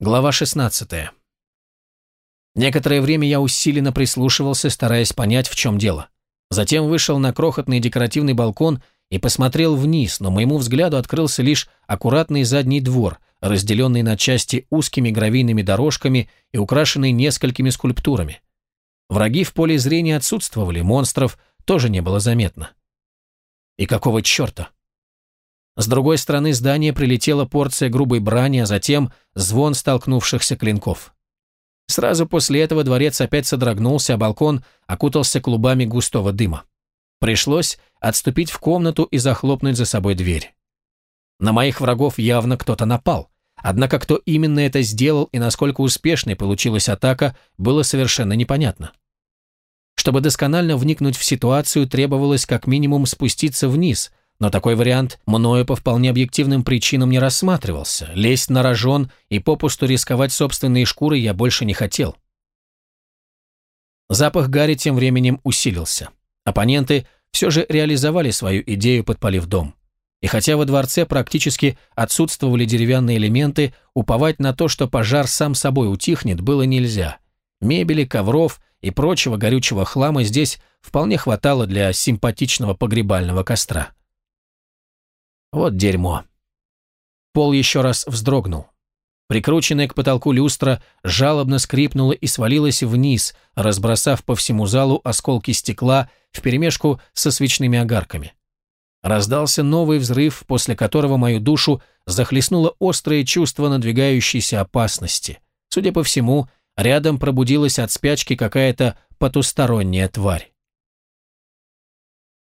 Глава 16. Некоторое время я усиленно прислушивался, стараясь понять, в чем дело. Затем вышел на крохотный декоративный балкон и посмотрел вниз, но моему взгляду открылся лишь аккуратный задний двор, разделенный на части узкими гравийными дорожками и украшенный несколькими скульптурами. Враги в поле зрения отсутствовали, монстров тоже не было заметно. И какого черта? С другой стороны здания прилетела порция грубой брани, а затем звон столкнувшихся клинков. Сразу после этого дворец опять содрогнулся, а балкон окутался клубами густого дыма. Пришлось отступить в комнату и захлопнуть за собой дверь. На моих врагов явно кто-то напал. Однако кто именно это сделал и насколько успешной получилась атака, было совершенно непонятно. Чтобы досконально вникнуть в ситуацию, требовалось как минимум спуститься вниз, но такой вариант мною по вполне объективным причинам не рассматривался. Лезть на рожон и попусту рисковать собственные шкуры я больше не хотел. Запах Гарри тем временем усилился. Оппоненты все же реализовали свою идею, подпалив дом. И хотя во дворце практически отсутствовали деревянные элементы, уповать на то, что пожар сам собой утихнет, было нельзя. Мебели, ковров и прочего горючего хлама здесь вполне хватало для симпатичного погребального костра. Вот дерьмо. Пол еще раз вздрогнул. Прикрученная к потолку люстра жалобно скрипнула и свалилась вниз, разбросав по всему залу осколки стекла вперемешку со свечными огарками. Раздался новый взрыв, после которого мою душу захлестнуло острое чувство надвигающейся опасности. Судя по всему, рядом пробудилась от спячки какая-то потусторонняя тварь.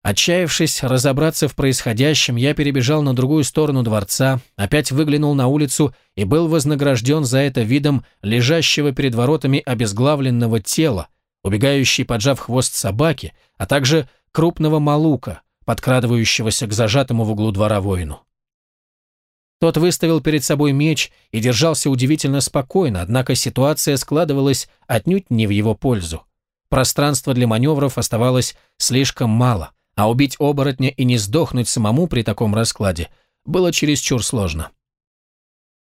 Отчаявшись разобраться в происходящем, я перебежал на другую сторону дворца, опять выглянул на улицу и был вознагражден за это видом лежащего перед воротами обезглавленного тела, убегающей поджав хвост собаки, а также крупного малука, подкрадывающегося к зажатому в углу двора воину. Тот выставил перед собой меч и держался удивительно спокойно, однако ситуация складывалась отнюдь не в его пользу. Пространства для маневров оставалось слишком мало – а убить оборотня и не сдохнуть самому при таком раскладе было чересчур сложно.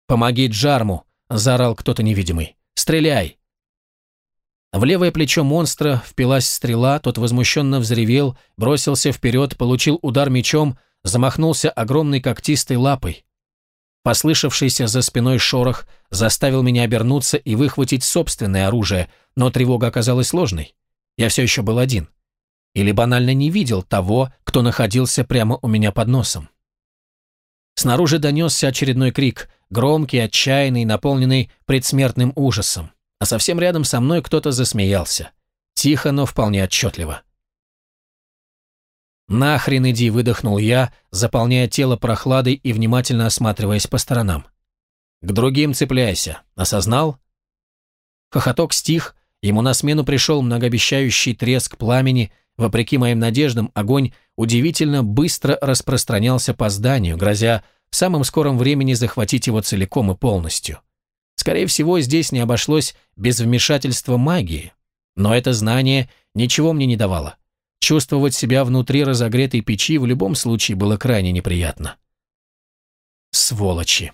«Помоги Джарму!» – заорал кто-то невидимый. «Стреляй!» В левое плечо монстра впилась стрела, тот возмущенно взревел, бросился вперед, получил удар мечом, замахнулся огромной когтистой лапой. Послышавшийся за спиной шорох заставил меня обернуться и выхватить собственное оружие, но тревога оказалась ложной. Я все еще был один или банально не видел того, кто находился прямо у меня под носом. Снаружи донесся очередной крик, громкий, отчаянный, наполненный предсмертным ужасом, а совсем рядом со мной кто-то засмеялся. Тихо, но вполне отчетливо. «Нахрен иди!» – выдохнул я, заполняя тело прохладой и внимательно осматриваясь по сторонам. «К другим цепляйся. Осознал?» Хохоток стих, ему на смену пришел многообещающий треск пламени, Вопреки моим надеждам, огонь удивительно быстро распространялся по зданию, грозя в самом скором времени захватить его целиком и полностью. Скорее всего, здесь не обошлось без вмешательства магии. Но это знание ничего мне не давало. Чувствовать себя внутри разогретой печи в любом случае было крайне неприятно. Сволочи.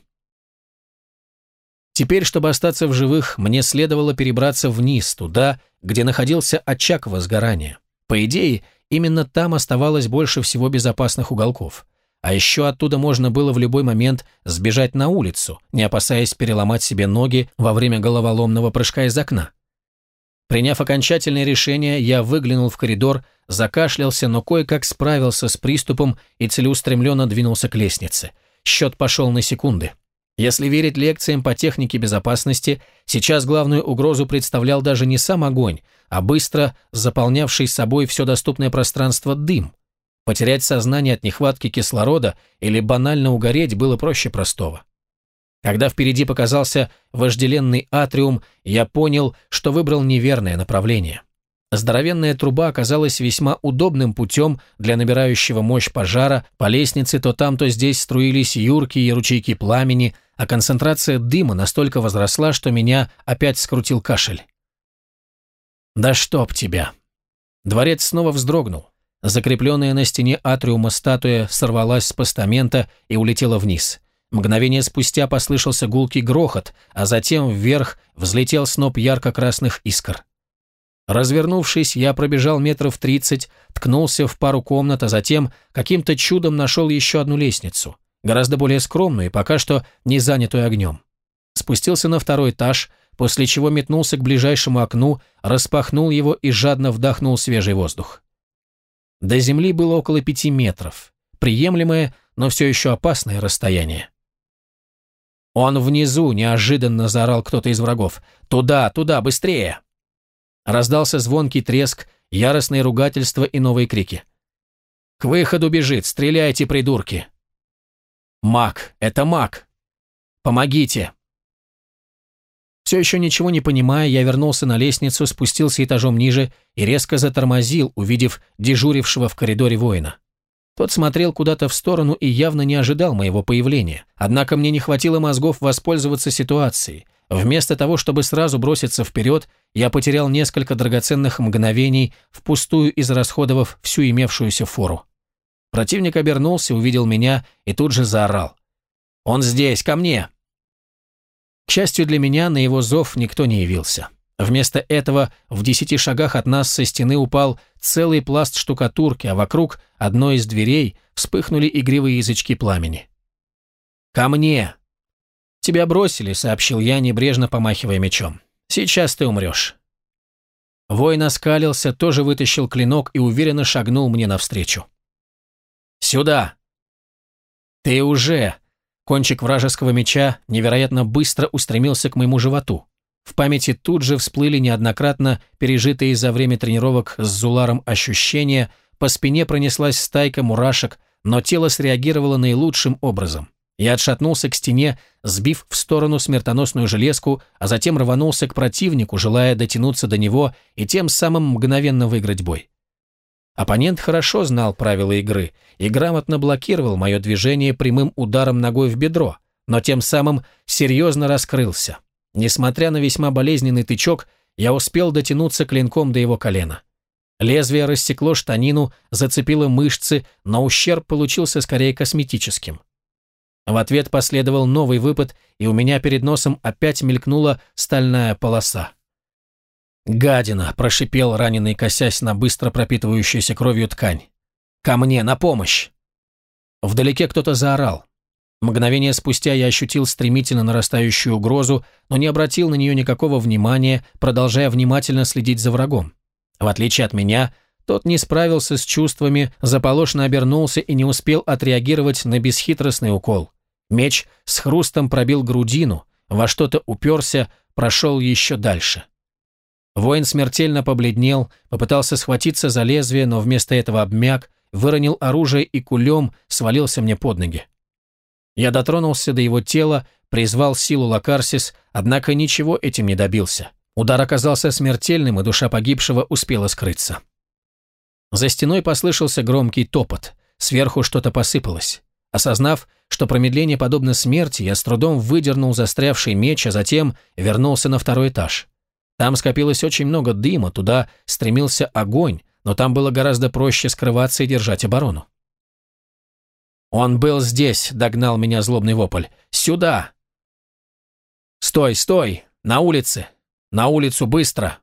Теперь, чтобы остаться в живых, мне следовало перебраться вниз, туда, где находился очаг возгорания. По идее, именно там оставалось больше всего безопасных уголков. А еще оттуда можно было в любой момент сбежать на улицу, не опасаясь переломать себе ноги во время головоломного прыжка из окна. Приняв окончательное решение, я выглянул в коридор, закашлялся, но кое-как справился с приступом и целеустремленно двинулся к лестнице. Счет пошел на секунды. Если верить лекциям по технике безопасности, сейчас главную угрозу представлял даже не сам огонь, а быстро заполнявший собой все доступное пространство дым. Потерять сознание от нехватки кислорода или банально угореть было проще простого. Когда впереди показался вожделенный атриум, я понял, что выбрал неверное направление. Здоровенная труба оказалась весьма удобным путем для набирающего мощь пожара, по лестнице то там, то здесь струились юркие ручейки пламени, а концентрация дыма настолько возросла, что меня опять скрутил кашель. «Да чтоб тебя!» Дворец снова вздрогнул. Закрепленная на стене атриума статуя сорвалась с постамента и улетела вниз. Мгновение спустя послышался гулкий грохот, а затем вверх взлетел сноп ярко-красных искр. Развернувшись, я пробежал метров тридцать, ткнулся в пару комнат, а затем каким-то чудом нашел еще одну лестницу, гораздо более скромную и пока что не занятую огнем. Спустился на второй этаж, после чего метнулся к ближайшему окну, распахнул его и жадно вдохнул свежий воздух. До земли было около пяти метров. Приемлемое, но все еще опасное расстояние. «Он внизу!» – неожиданно заорал кто-то из врагов. «Туда, туда, быстрее!» Раздался звонкий треск, яростные ругательства и новые крики. «К выходу бежит! Стреляйте, придурки!» «Маг! Это маг! Помогите!» Все еще ничего не понимая, я вернулся на лестницу, спустился этажом ниже и резко затормозил, увидев дежурившего в коридоре воина. Тот смотрел куда-то в сторону и явно не ожидал моего появления. Однако мне не хватило мозгов воспользоваться ситуацией – Вместо того, чтобы сразу броситься вперед, я потерял несколько драгоценных мгновений, впустую израсходовав всю имевшуюся фору. Противник обернулся, увидел меня и тут же заорал. «Он здесь, ко мне!» К счастью для меня, на его зов никто не явился. Вместо этого в десяти шагах от нас со стены упал целый пласт штукатурки, а вокруг одной из дверей вспыхнули игривые язычки пламени. «Ко мне!» «Тебя бросили», — сообщил я, небрежно помахивая мечом. «Сейчас ты умрешь». Воин оскалился, тоже вытащил клинок и уверенно шагнул мне навстречу. «Сюда!» «Ты уже!» Кончик вражеского меча невероятно быстро устремился к моему животу. В памяти тут же всплыли неоднократно пережитые за время тренировок с Зуларом ощущения, по спине пронеслась стайка мурашек, но тело среагировало наилучшим образом. Я отшатнулся к стене, сбив в сторону смертоносную железку, а затем рванулся к противнику, желая дотянуться до него и тем самым мгновенно выиграть бой. Оппонент хорошо знал правила игры и грамотно блокировал мое движение прямым ударом ногой в бедро, но тем самым серьезно раскрылся. Несмотря на весьма болезненный тычок, я успел дотянуться клинком до его колена. Лезвие рассекло штанину, зацепило мышцы, но ущерб получился скорее косметическим. В ответ последовал новый выпад, и у меня перед носом опять мелькнула стальная полоса. «Гадина!» – прошипел раненый, косясь на быстро пропитывающуюся кровью ткань. «Ко мне, на помощь!» Вдалеке кто-то заорал. Мгновение спустя я ощутил стремительно нарастающую угрозу, но не обратил на нее никакого внимания, продолжая внимательно следить за врагом. В отличие от меня, тот не справился с чувствами, заполошно обернулся и не успел отреагировать на бесхитростный укол. Меч с хрустом пробил грудину, во что-то уперся, прошел еще дальше. Воин смертельно побледнел, попытался схватиться за лезвие, но вместо этого обмяк, выронил оружие и кулем свалился мне под ноги. Я дотронулся до его тела, призвал силу Лакарсис, однако ничего этим не добился. Удар оказался смертельным, и душа погибшего успела скрыться. За стеной послышался громкий топот, сверху что-то посыпалось. Осознав, что промедление подобно смерти, я с трудом выдернул застрявший меч, а затем вернулся на второй этаж. Там скопилось очень много дыма, туда стремился огонь, но там было гораздо проще скрываться и держать оборону. «Он был здесь», — догнал меня злобный вопль. «Сюда!» «Стой, стой! На улице! На улицу, быстро!»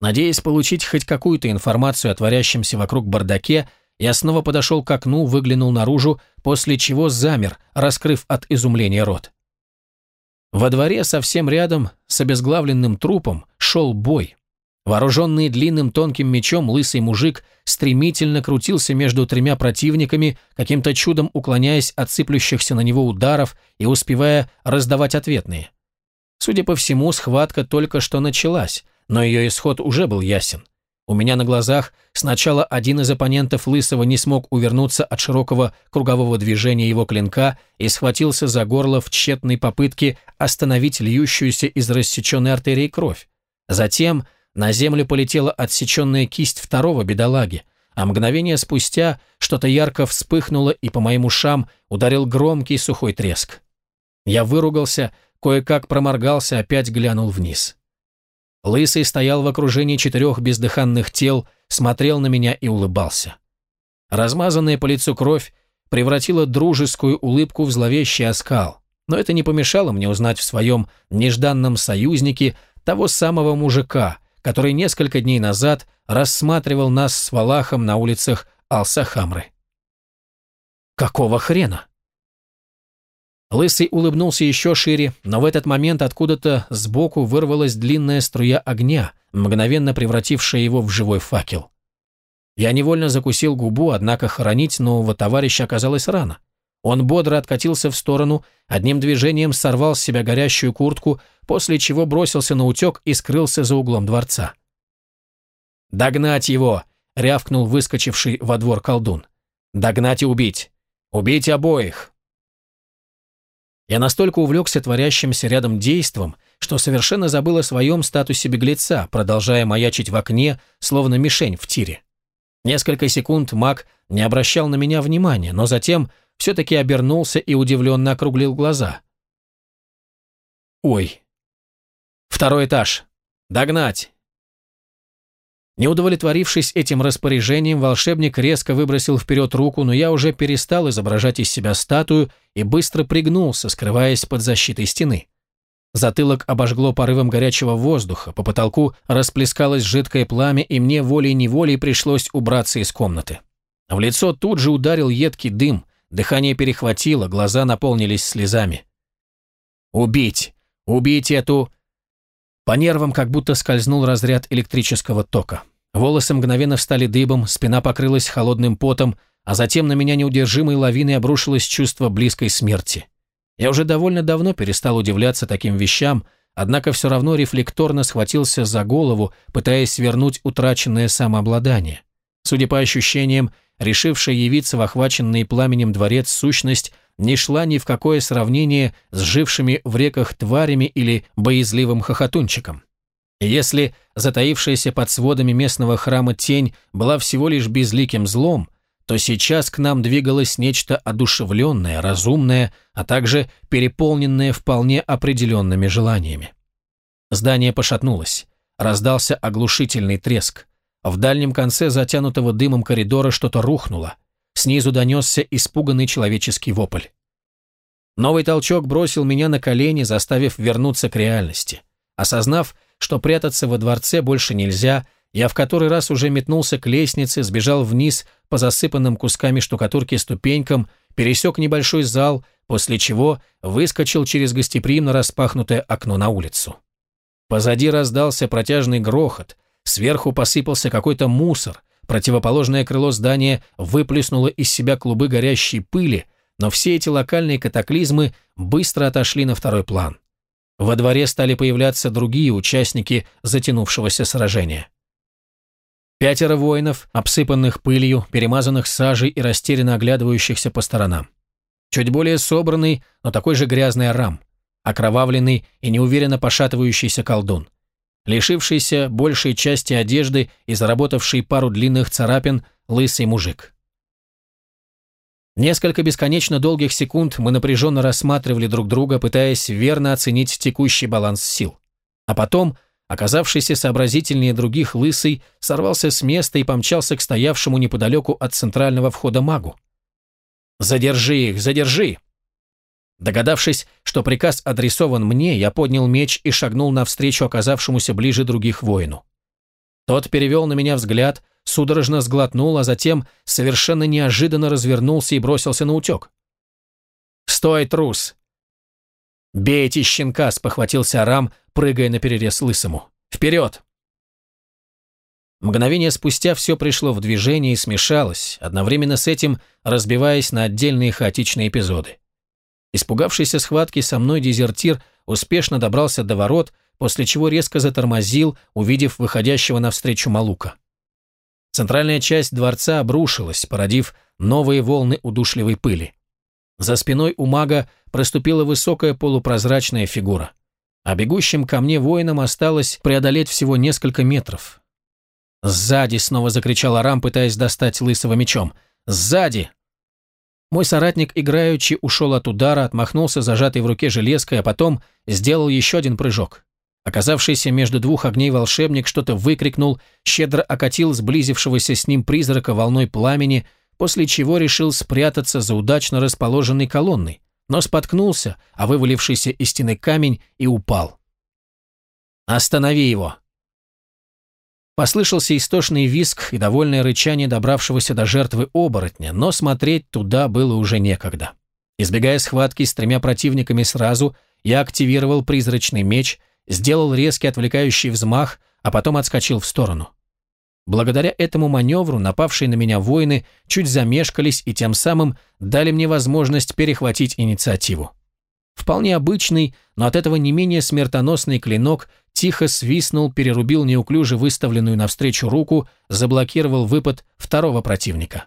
Надеясь получить хоть какую-то информацию о творящемся вокруг бардаке, я снова подошел к окну, выглянул наружу, после чего замер, раскрыв от изумления рот. Во дворе совсем рядом с обезглавленным трупом шел бой. Вооруженный длинным тонким мечом лысый мужик стремительно крутился между тремя противниками, каким-то чудом уклоняясь от сыплющихся на него ударов и успевая раздавать ответные. Судя по всему, схватка только что началась, но ее исход уже был ясен. У меня на глазах сначала один из оппонентов Лысого не смог увернуться от широкого кругового движения его клинка и схватился за горло в тщетной попытке остановить льющуюся из рассеченной артерии кровь. Затем на землю полетела отсеченная кисть второго бедолаги, а мгновение спустя что-то ярко вспыхнуло и по моим ушам ударил громкий сухой треск. Я выругался, кое-как проморгался, опять глянул вниз. Лысый стоял в окружении четырех бездыханных тел, смотрел на меня и улыбался. Размазанная по лицу кровь превратило дружескую улыбку в зловещий оскал, но это не помешало мне узнать в своем нежданном союзнике того самого мужика, который несколько дней назад рассматривал нас с Валахом на улицах Алсахамры. «Какого хрена?» Лысый улыбнулся еще шире, но в этот момент откуда-то сбоку вырвалась длинная струя огня, мгновенно превратившая его в живой факел. Я невольно закусил губу, однако хоронить нового товарища оказалось рано. Он бодро откатился в сторону, одним движением сорвал с себя горящую куртку, после чего бросился на утек и скрылся за углом дворца. «Догнать его!» — рявкнул выскочивший во двор колдун. «Догнать и убить! Убить обоих!» Я настолько увлекся творящимся рядом действом, что совершенно забыл о своем статусе беглеца, продолжая маячить в окне, словно мишень в тире. Несколько секунд маг не обращал на меня внимания, но затем все-таки обернулся и удивленно округлил глаза. «Ой! Второй этаж! Догнать!» Не удовлетворившись этим распоряжением, волшебник резко выбросил вперед руку, но я уже перестал изображать из себя статую и быстро пригнулся, скрываясь под защитой стены. Затылок обожгло порывом горячего воздуха, по потолку расплескалось жидкое пламя, и мне волей-неволей пришлось убраться из комнаты. В лицо тут же ударил едкий дым, дыхание перехватило, глаза наполнились слезами. «Убить! Убить эту...» По нервам как будто скользнул разряд электрического тока. Волосы мгновенно встали дыбом, спина покрылась холодным потом, а затем на меня неудержимой лавиной обрушилось чувство близкой смерти. Я уже довольно давно перестал удивляться таким вещам, однако все равно рефлекторно схватился за голову, пытаясь вернуть утраченное самообладание. Судя по ощущениям, решившая явиться в охваченный пламенем дворец сущность не шла ни в какое сравнение с жившими в реках тварями или боязливым хохотунчиком. Если затаившаяся под сводами местного храма тень была всего лишь безликим злом, то сейчас к нам двигалось нечто одушевленное, разумное, а также переполненное вполне определенными желаниями. Здание пошатнулось. Раздался оглушительный треск. В дальнем конце затянутого дымом коридора что-то рухнуло. Снизу донесся испуганный человеческий вопль. Новый толчок бросил меня на колени, заставив вернуться к реальности. Осознав, что прятаться во дворце больше нельзя, я в который раз уже метнулся к лестнице, сбежал вниз по засыпанным кусками штукатурки ступенькам, пересек небольшой зал, после чего выскочил через гостеприимно распахнутое окно на улицу. Позади раздался протяжный грохот, сверху посыпался какой-то мусор, Противоположное крыло здания выплеснуло из себя клубы горящей пыли, но все эти локальные катаклизмы быстро отошли на второй план. Во дворе стали появляться другие участники затянувшегося сражения. Пятеро воинов, обсыпанных пылью, перемазанных сажей и растерянно оглядывающихся по сторонам. Чуть более собранный, но такой же грязный арам, окровавленный и неуверенно пошатывающийся колдун лишившийся большей части одежды и заработавший пару длинных царапин лысый мужик. Несколько бесконечно долгих секунд мы напряженно рассматривали друг друга, пытаясь верно оценить текущий баланс сил. А потом, оказавшийся сообразительнее других лысый, сорвался с места и помчался к стоявшему неподалеку от центрального входа магу. «Задержи их, задержи!» Догадавшись, что приказ адресован мне, я поднял меч и шагнул навстречу оказавшемуся ближе других воину. Тот перевел на меня взгляд, судорожно сглотнул, а затем совершенно неожиданно развернулся и бросился на утек. «Стой, трус!» «Бейте щенка!» — спохватился Арам, прыгая на перерез лысому. «Вперед!» Мгновение спустя все пришло в движение и смешалось, одновременно с этим разбиваясь на отдельные хаотичные эпизоды. Испугавшийся схватки со мной дезертир успешно добрался до ворот, после чего резко затормозил, увидев выходящего навстречу Малука. Центральная часть дворца обрушилась, породив новые волны удушливой пыли. За спиной у мага проступила высокая полупрозрачная фигура. А бегущим ко мне воинам осталось преодолеть всего несколько метров. «Сзади!» — снова закричал Арам, пытаясь достать лысого мечом. «Сзади!» Мой соратник играючи ушел от удара, отмахнулся зажатой в руке железкой, а потом сделал еще один прыжок. Оказавшийся между двух огней волшебник что-то выкрикнул, щедро окатил сблизившегося с ним призрака волной пламени, после чего решил спрятаться за удачно расположенной колонной, но споткнулся, а вывалившийся из стены камень и упал. «Останови его!» Послышался истошный визг и довольное рычание добравшегося до жертвы оборотня, но смотреть туда было уже некогда. Избегая схватки с тремя противниками сразу, я активировал призрачный меч, сделал резкий отвлекающий взмах, а потом отскочил в сторону. Благодаря этому маневру напавшие на меня воины чуть замешкались и тем самым дали мне возможность перехватить инициативу. Вполне обычный, но от этого не менее смертоносный клинок тихо свистнул, перерубил неуклюже выставленную навстречу руку, заблокировал выпад второго противника.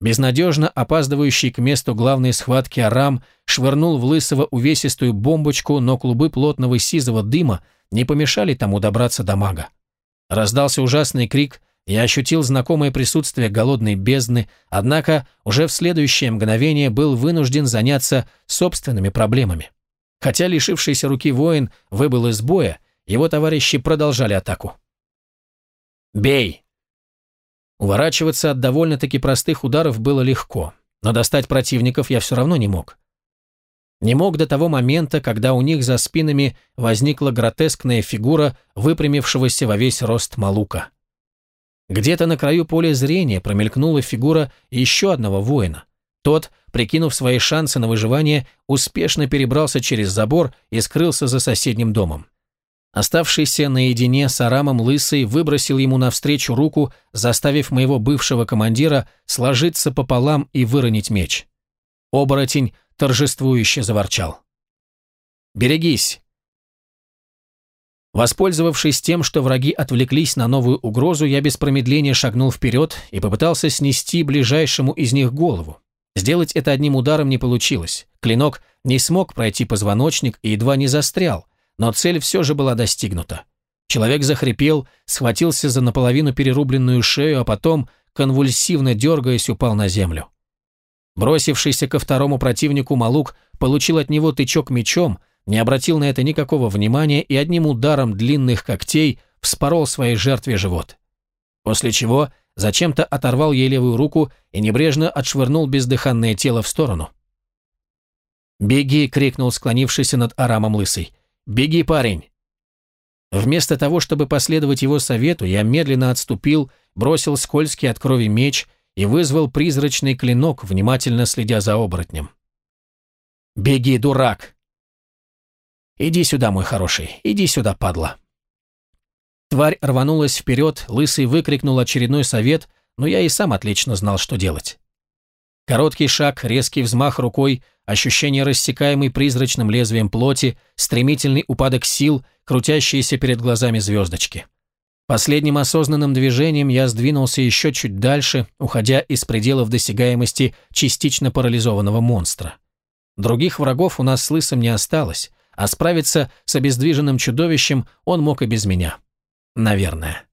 Безнадежно опаздывающий к месту главной схватки Арам швырнул в Лысого увесистую бомбочку, но клубы плотного сизого дыма не помешали тому добраться до мага. Раздался ужасный крик, я ощутил знакомое присутствие голодной бездны, однако уже в следующее мгновение был вынужден заняться собственными проблемами. Хотя лишившийся руки воин выбыл из боя, его товарищи продолжали атаку. «Бей!» Уворачиваться от довольно-таки простых ударов было легко, но достать противников я все равно не мог. Не мог до того момента, когда у них за спинами возникла гротескная фигура выпрямившегося во весь рост Малука. Где-то на краю поля зрения промелькнула фигура еще одного воина. Тот, прикинув свои шансы на выживание, успешно перебрался через забор и скрылся за соседним домом. Оставшийся наедине с Арамом Лысый выбросил ему навстречу руку, заставив моего бывшего командира сложиться пополам и выронить меч. Оборотень торжествующе заворчал. «Берегись!» Воспользовавшись тем, что враги отвлеклись на новую угрозу, я без промедления шагнул вперед и попытался снести ближайшему из них голову. Сделать это одним ударом не получилось. Клинок не смог пройти позвоночник и едва не застрял, но цель все же была достигнута. Человек захрипел, схватился за наполовину перерубленную шею, а потом, конвульсивно дергаясь, упал на землю. Бросившийся ко второму противнику Малук получил от него тычок мечом, не обратил на это никакого внимания и одним ударом длинных когтей вспорол своей жертве живот. После чего зачем-то оторвал ей левую руку и небрежно отшвырнул бездыханное тело в сторону. «Беги!» — крикнул склонившийся над Арамом Лысый. «Беги, парень!» Вместо того, чтобы последовать его совету, я медленно отступил, бросил скользкий от крови меч и вызвал призрачный клинок, внимательно следя за оборотнем. «Беги, дурак!» «Иди сюда, мой хороший, иди сюда, падла». Тварь рванулась вперед, Лысый выкрикнул очередной совет, но я и сам отлично знал, что делать. Короткий шаг, резкий взмах рукой, ощущение рассекаемой призрачным лезвием плоти, стремительный упадок сил, крутящиеся перед глазами звездочки. Последним осознанным движением я сдвинулся еще чуть дальше, уходя из пределов досягаемости частично парализованного монстра. Других врагов у нас с Лысым не осталось, а справиться с обездвиженным чудовищем он мог и без меня. Наверное.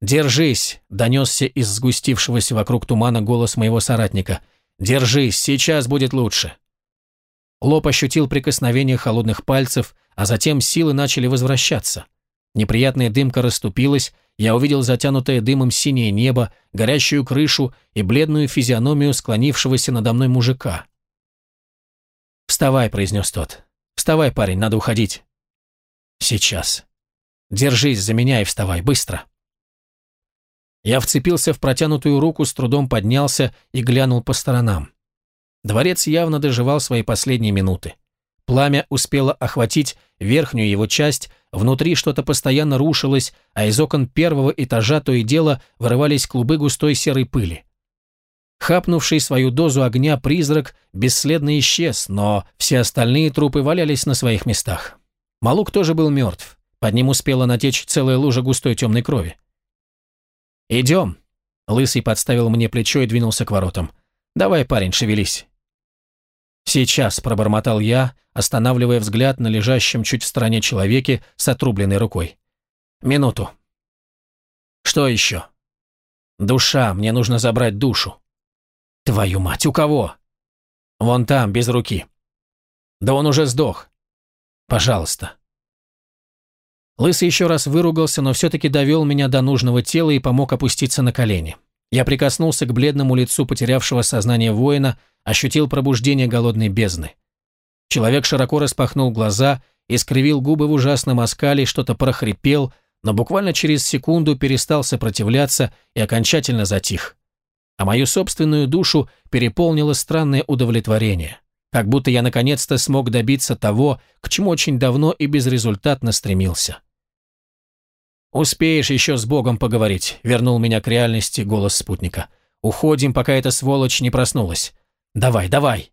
«Держись!» – донесся из сгустившегося вокруг тумана голос моего соратника. «Держись, сейчас будет лучше!» Лоб ощутил прикосновение холодных пальцев, а затем силы начали возвращаться. Неприятная дымка расступилась, я увидел затянутое дымом синее небо, горящую крышу и бледную физиономию склонившегося надо мной мужика. «Вставай», — произнес тот. «Вставай, парень, надо уходить». «Сейчас. Держись за меня и вставай, быстро». Я вцепился в протянутую руку, с трудом поднялся и глянул по сторонам. Дворец явно доживал свои последние минуты. Пламя успело охватить верхнюю его часть, внутри что-то постоянно рушилось, а из окон первого этажа то и дело вырывались клубы густой серой пыли. Хапнувший свою дозу огня призрак бесследно исчез, но все остальные трупы валялись на своих местах. Малук тоже был мертв. Под ним успела натечь целая лужа густой темной крови. «Идем!» Лысый подставил мне плечо и двинулся к воротам. «Давай, парень, шевелись!» «Сейчас», — пробормотал я, останавливая взгляд на лежащем чуть в стороне человеке с отрубленной рукой. «Минуту». «Что еще?» «Душа, мне нужно забрать душу». Твою мать, у кого? Вон там, без руки. Да он уже сдох. Пожалуйста. Лысый еще раз выругался, но все-таки довел меня до нужного тела и помог опуститься на колени. Я прикоснулся к бледному лицу потерявшего сознание воина, ощутил пробуждение голодной бездны. Человек широко распахнул глаза, искривил губы в ужасном оскале, что-то прохрипел, но буквально через секунду перестал сопротивляться и окончательно затих. А мою собственную душу переполнило странное удовлетворение. Как будто я наконец-то смог добиться того, к чему очень давно и безрезультатно стремился. «Успеешь еще с Богом поговорить», — вернул меня к реальности голос спутника. «Уходим, пока эта сволочь не проснулась. Давай, давай!»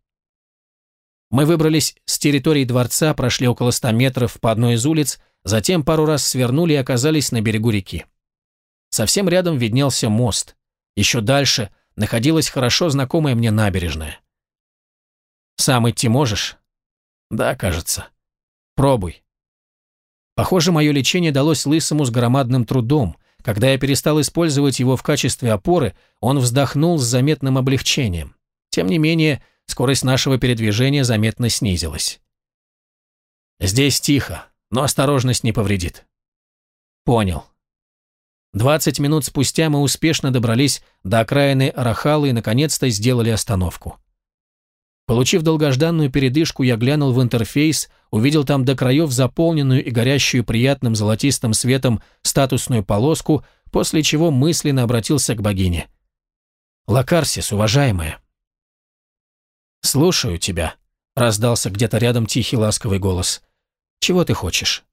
Мы выбрались с территории дворца, прошли около ста метров по одной из улиц, затем пару раз свернули и оказались на берегу реки. Совсем рядом виднелся мост. Еще дальше находилась хорошо знакомая мне набережная. «Сам идти можешь?» «Да, кажется». «Пробуй». Похоже, мое лечение далось Лысому с громадным трудом. Когда я перестал использовать его в качестве опоры, он вздохнул с заметным облегчением. Тем не менее, скорость нашего передвижения заметно снизилась. «Здесь тихо, но осторожность не повредит». «Понял». Двадцать минут спустя мы успешно добрались до окраины Арахалы и наконец-то сделали остановку. Получив долгожданную передышку, я глянул в интерфейс, увидел там до краев заполненную и горящую приятным золотистым светом статусную полоску, после чего мысленно обратился к богине. «Лакарсис, уважаемая». «Слушаю тебя», — раздался где-то рядом тихий ласковый голос. «Чего ты хочешь?»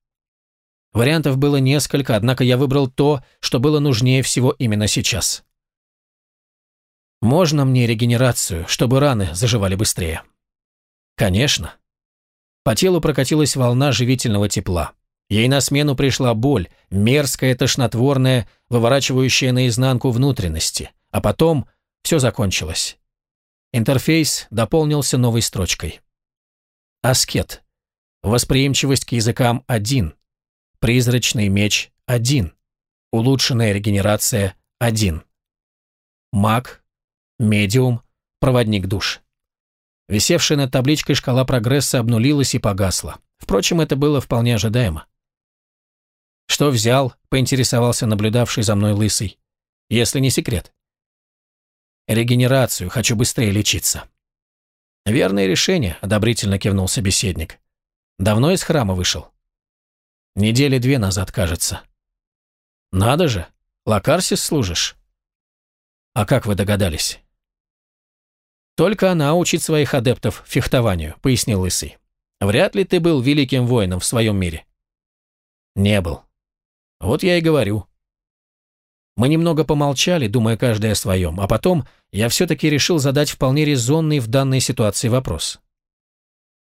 Вариантов было несколько, однако я выбрал то, что было нужнее всего именно сейчас. Можно мне регенерацию, чтобы раны заживали быстрее? Конечно. По телу прокатилась волна живительного тепла. Ей на смену пришла боль, мерзкая, тошнотворная, выворачивающая наизнанку внутренности. А потом все закончилось. Интерфейс дополнился новой строчкой. Аскет. Восприимчивость к языкам – 1. Призрачный меч – 1. Улучшенная регенерация – 1. Маг медиум, проводник душ. Висевшая над табличкой шкала прогресса обнулилась и погасла. Впрочем, это было вполне ожидаемо. «Что взял?» – поинтересовался наблюдавший за мной лысый. «Если не секрет». «Регенерацию, хочу быстрее лечиться». «Верное решение», – одобрительно кивнул собеседник. «Давно из храма вышел?» «Недели две назад, кажется». «Надо же, Лакарсис служишь?» «А как вы догадались?» «Только она учит своих адептов фехтованию», — пояснил Лысый. «Вряд ли ты был великим воином в своем мире». «Не был». «Вот я и говорю». Мы немного помолчали, думая каждый о своем, а потом я все-таки решил задать вполне резонный в данной ситуации вопрос.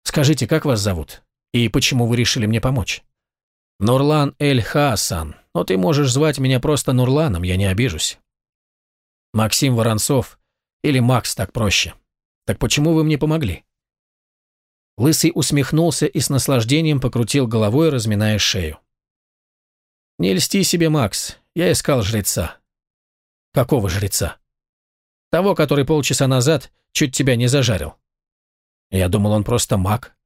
«Скажите, как вас зовут? И почему вы решили мне помочь?» «Нурлан Эль Хаасан, но ты можешь звать меня просто Нурланом, я не обижусь». «Максим Воронцов, или Макс, так проще». Так почему вы мне помогли?» Лысый усмехнулся и с наслаждением покрутил головой, разминая шею. «Не льсти себе, Макс. Я искал жреца». «Какого жреца?» «Того, который полчаса назад чуть тебя не зажарил». «Я думал, он просто маг».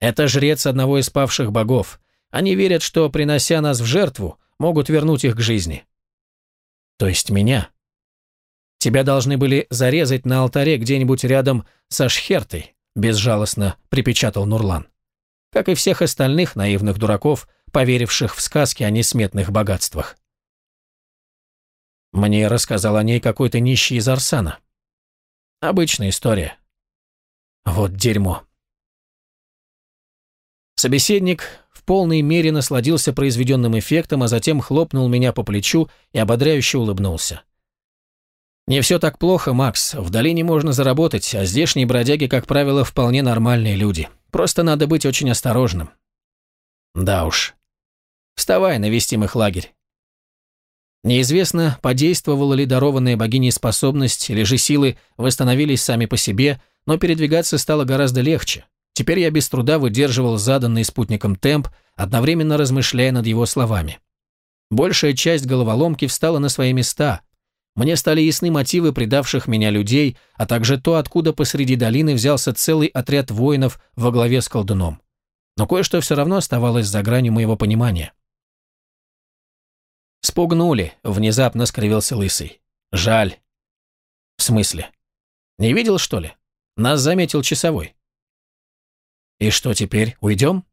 «Это жрец одного из павших богов. Они верят, что, принося нас в жертву, могут вернуть их к жизни». «То есть меня?» Тебя должны были зарезать на алтаре где-нибудь рядом со Шхертой», безжалостно припечатал Нурлан. Как и всех остальных наивных дураков, поверивших в сказки о несметных богатствах. Мне рассказал о ней какой-то нищий из Арсана. Обычная история. Вот дерьмо. Собеседник полной мере насладился произведенным эффектом, а затем хлопнул меня по плечу и ободряюще улыбнулся. «Не все так плохо, Макс. В долине можно заработать, а здешние бродяги, как правило, вполне нормальные люди. Просто надо быть очень осторожным». «Да уж. Вставай, навестим их лагерь». Неизвестно, подействовала ли дарованная богиней способность, или же силы восстановились сами по себе, но передвигаться стало гораздо легче. Теперь я без труда выдерживал заданный спутником темп, одновременно размышляя над его словами. Большая часть головоломки встала на свои места, мне стали ясны мотивы предавших меня людей, а также то, откуда посреди долины взялся целый отряд воинов во главе с колдуном. Но кое-что все равно оставалось за гранью моего понимания. «Спугнули», — внезапно скривился Лысый. Жаль. В смысле? Не видел, что ли? Нас заметил часовой. И что теперь, уйдем?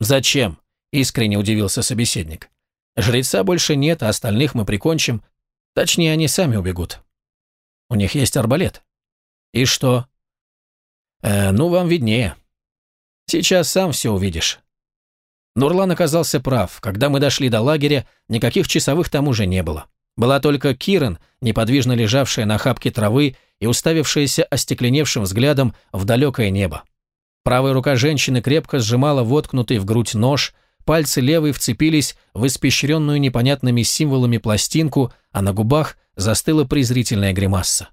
Зачем? Искренне удивился собеседник. Жреца больше нет, а остальных мы прикончим. Точнее, они сами убегут. У них есть арбалет. И что? Э, ну, вам виднее. Сейчас сам все увидишь. Нурлан оказался прав. Когда мы дошли до лагеря, никаких часовых там уже не было. Была только Киран, неподвижно лежавшая на хапке травы и уставившаяся остекленевшим взглядом в далекое небо. Правая рука женщины крепко сжимала воткнутый в грудь нож, пальцы левой вцепились в испещренную непонятными символами пластинку, а на губах застыла презрительная гримаса.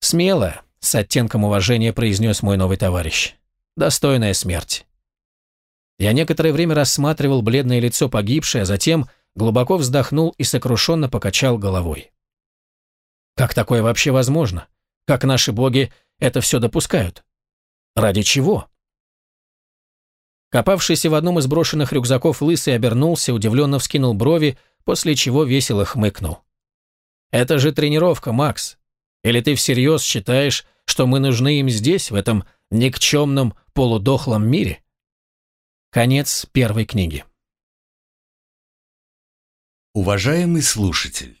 «Смелая», — с оттенком уважения произнес мой новый товарищ. «Достойная смерть». Я некоторое время рассматривал бледное лицо погибшей, а затем глубоко вздохнул и сокрушенно покачал головой. Как такое вообще возможно? Как наши боги это все допускают? Ради чего? Копавшийся в одном из брошенных рюкзаков лысый обернулся, удивленно вскинул брови, после чего весело хмыкнул. «Это же тренировка, Макс. Или ты всерьез считаешь, что мы нужны им здесь, в этом никчемном полудохлом мире?» Конец первой книги. Уважаемый слушатель,